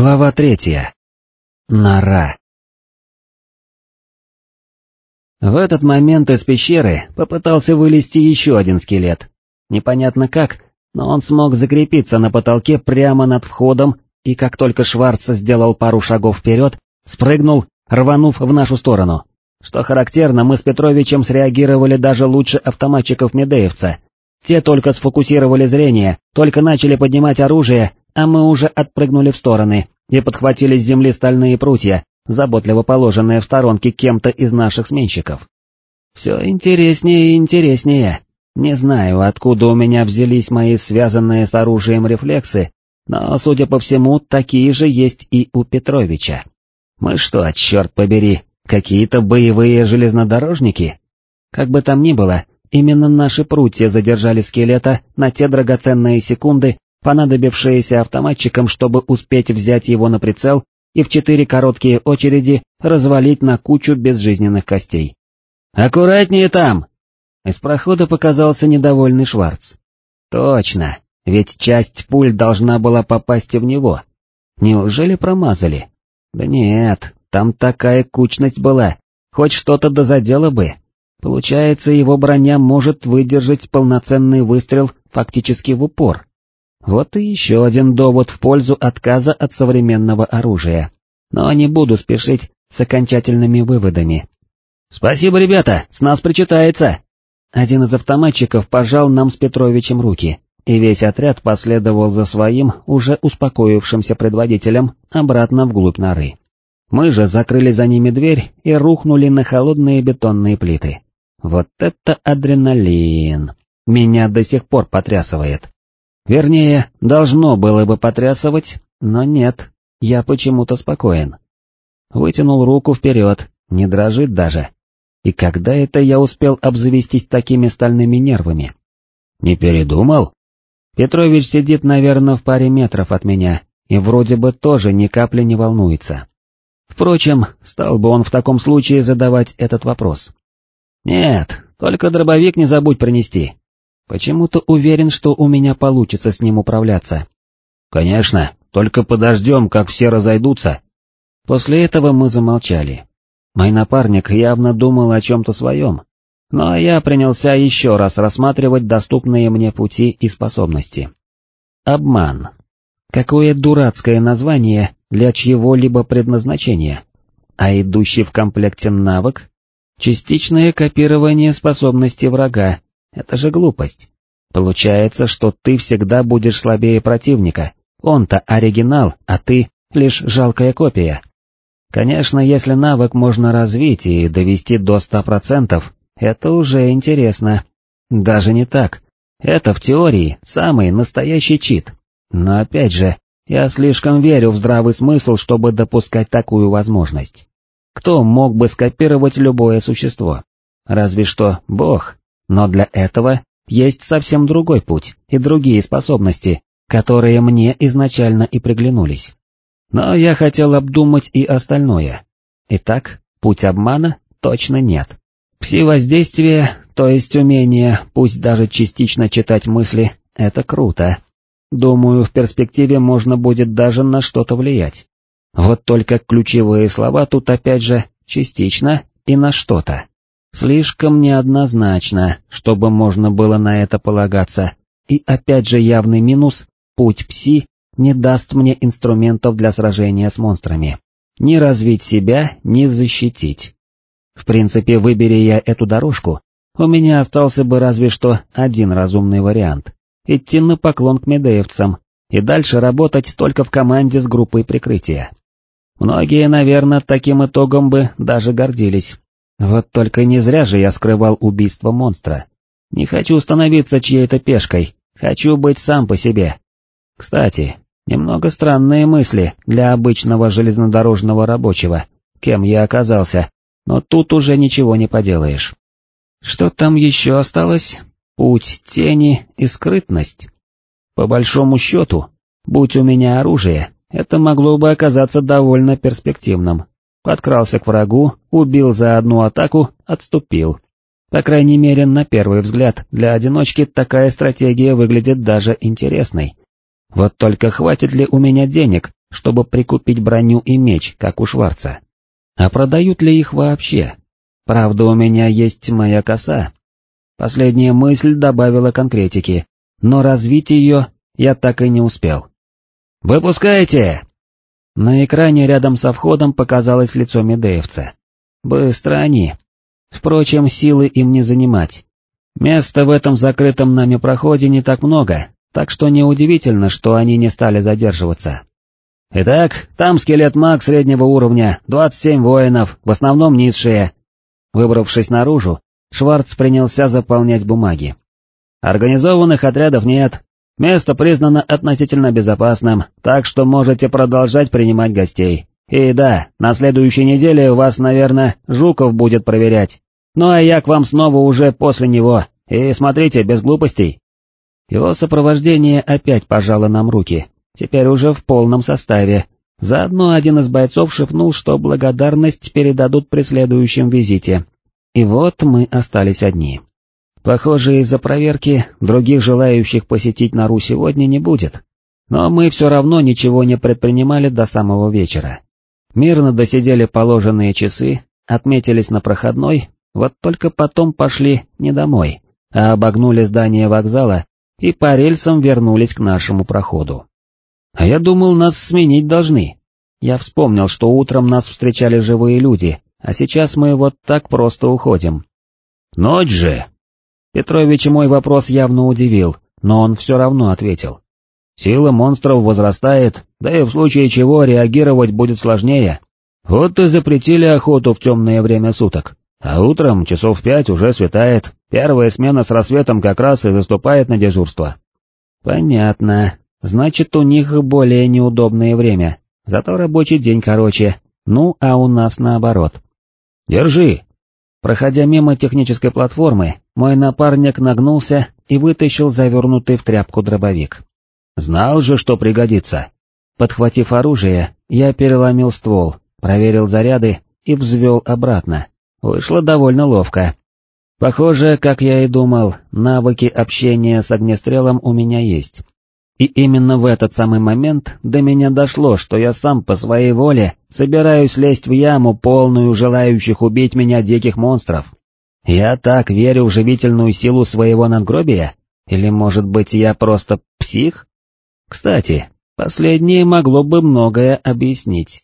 Глава третья. Нора. В этот момент из пещеры попытался вылезти еще один скелет. Непонятно как, но он смог закрепиться на потолке прямо над входом, и как только Шварц сделал пару шагов вперед, спрыгнул, рванув в нашу сторону. Что характерно, мы с Петровичем среагировали даже лучше автоматчиков Медеевца. Те только сфокусировали зрение, только начали поднимать оружие, а мы уже отпрыгнули в стороны и подхватили с земли стальные прутья, заботливо положенные в сторонке кем-то из наших сменщиков. Все интереснее и интереснее. Не знаю, откуда у меня взялись мои связанные с оружием рефлексы, но, судя по всему, такие же есть и у Петровича. Мы что, черт побери, какие-то боевые железнодорожники? Как бы там ни было, именно наши прутья задержали скелета на те драгоценные секунды, понадобившиеся автоматчикам, чтобы успеть взять его на прицел и в четыре короткие очереди развалить на кучу безжизненных костей. «Аккуратнее там!» Из прохода показался недовольный Шварц. «Точно, ведь часть пуль должна была попасть и в него. Неужели промазали? Да нет, там такая кучность была, хоть что-то дозадело бы. Получается, его броня может выдержать полноценный выстрел фактически в упор. Вот и еще один довод в пользу отказа от современного оружия. Но не буду спешить с окончательными выводами. «Спасибо, ребята, с нас причитается!» Один из автоматчиков пожал нам с Петровичем руки, и весь отряд последовал за своим, уже успокоившимся предводителем, обратно вглубь норы. Мы же закрыли за ними дверь и рухнули на холодные бетонные плиты. Вот это адреналин! Меня до сих пор потрясывает. Вернее, должно было бы потрясывать, но нет, я почему-то спокоен. Вытянул руку вперед, не дрожит даже. И когда это я успел обзавестись такими стальными нервами? Не передумал? Петрович сидит, наверное, в паре метров от меня, и вроде бы тоже ни капли не волнуется. Впрочем, стал бы он в таком случае задавать этот вопрос. Нет, только дробовик не забудь принести, Почему-то уверен, что у меня получится с ним управляться. Конечно, только подождем, как все разойдутся. После этого мы замолчали. Мой напарник явно думал о чем-то своем, но я принялся еще раз рассматривать доступные мне пути и способности. Обман. Какое дурацкое название для чьего-либо предназначения. А идущий в комплекте навык? Частичное копирование способности врага, это же глупость. Получается, что ты всегда будешь слабее противника, он-то оригинал, а ты лишь жалкая копия. Конечно, если навык можно развить и довести до ста процентов, это уже интересно. Даже не так. Это в теории самый настоящий чит. Но опять же, я слишком верю в здравый смысл, чтобы допускать такую возможность. Кто мог бы скопировать любое существо? Разве что Бог, но для этого есть совсем другой путь и другие способности, которые мне изначально и приглянулись. Но я хотел обдумать и остальное. Итак, путь обмана точно нет. Пси-воздействие, то есть умение, пусть даже частично читать мысли, это круто. Думаю, в перспективе можно будет даже на что-то влиять. Вот только ключевые слова тут опять же частично и на что-то. Слишком неоднозначно, чтобы можно было на это полагаться, и опять же явный минус, путь пси не даст мне инструментов для сражения с монстрами. Ни развить себя, ни защитить. В принципе, выбери я эту дорожку, у меня остался бы разве что один разумный вариант. Идти на поклон к медеевцам и дальше работать только в команде с группой прикрытия. Многие, наверное, таким итогом бы даже гордились. Вот только не зря же я скрывал убийство монстра. Не хочу становиться чьей-то пешкой, хочу быть сам по себе. Кстати, немного странные мысли для обычного железнодорожного рабочего, кем я оказался, но тут уже ничего не поделаешь. Что там еще осталось? Путь тени и скрытность. По большому счету, будь у меня оружие, это могло бы оказаться довольно перспективным, подкрался к врагу, убил за одну атаку, отступил. По крайней мере, на первый взгляд, для одиночки такая стратегия выглядит даже интересной. Вот только хватит ли у меня денег, чтобы прикупить броню и меч, как у Шварца. А продают ли их вообще? Правда, у меня есть моя коса. Последняя мысль добавила конкретики, но развить ее я так и не успел. «Выпускайте!» На экране рядом со входом показалось лицо медеевца. Быстро они. Впрочем, силы им не занимать. Места в этом закрытом нами проходе не так много, так что неудивительно, что они не стали задерживаться. Итак, там скелет-маг среднего уровня, 27 воинов, в основном низшие. Выбравшись наружу, Шварц принялся заполнять бумаги. Организованных отрядов нет, место признано относительно безопасным, так что можете продолжать принимать гостей. И да, на следующей неделе вас, наверное, Жуков будет проверять. Ну а я к вам снова уже после него, и смотрите, без глупостей. Его сопровождение опять пожало нам руки, теперь уже в полном составе. Заодно один из бойцов шепнул, что благодарность передадут при следующем визите. И вот мы остались одни. Похоже, из-за проверки других желающих посетить Нару сегодня не будет. Но мы все равно ничего не предпринимали до самого вечера. Мирно досидели положенные часы, отметились на проходной, вот только потом пошли не домой, а обогнули здание вокзала и по рельсам вернулись к нашему проходу. А я думал, нас сменить должны. Я вспомнил, что утром нас встречали живые люди, а сейчас мы вот так просто уходим. Ночь же! Петрович мой вопрос явно удивил, но он все равно ответил. Сила монстров возрастает, да и в случае чего реагировать будет сложнее. Вот и запретили охоту в темное время суток. А утром, часов пять, уже светает, первая смена с рассветом как раз и заступает на дежурство. Понятно. Значит, у них более неудобное время, зато рабочий день короче, ну а у нас наоборот. Держи. Проходя мимо технической платформы, мой напарник нагнулся и вытащил завернутый в тряпку дробовик. Знал же, что пригодится. Подхватив оружие, я переломил ствол, проверил заряды и взвел обратно. Вышло довольно ловко. Похоже, как я и думал, навыки общения с огнестрелом у меня есть. И именно в этот самый момент до меня дошло, что я сам по своей воле собираюсь лезть в яму, полную желающих убить меня диких монстров. Я так верю в живительную силу своего надгробия? Или, может быть, я просто псих? Кстати, последнее могло бы многое объяснить.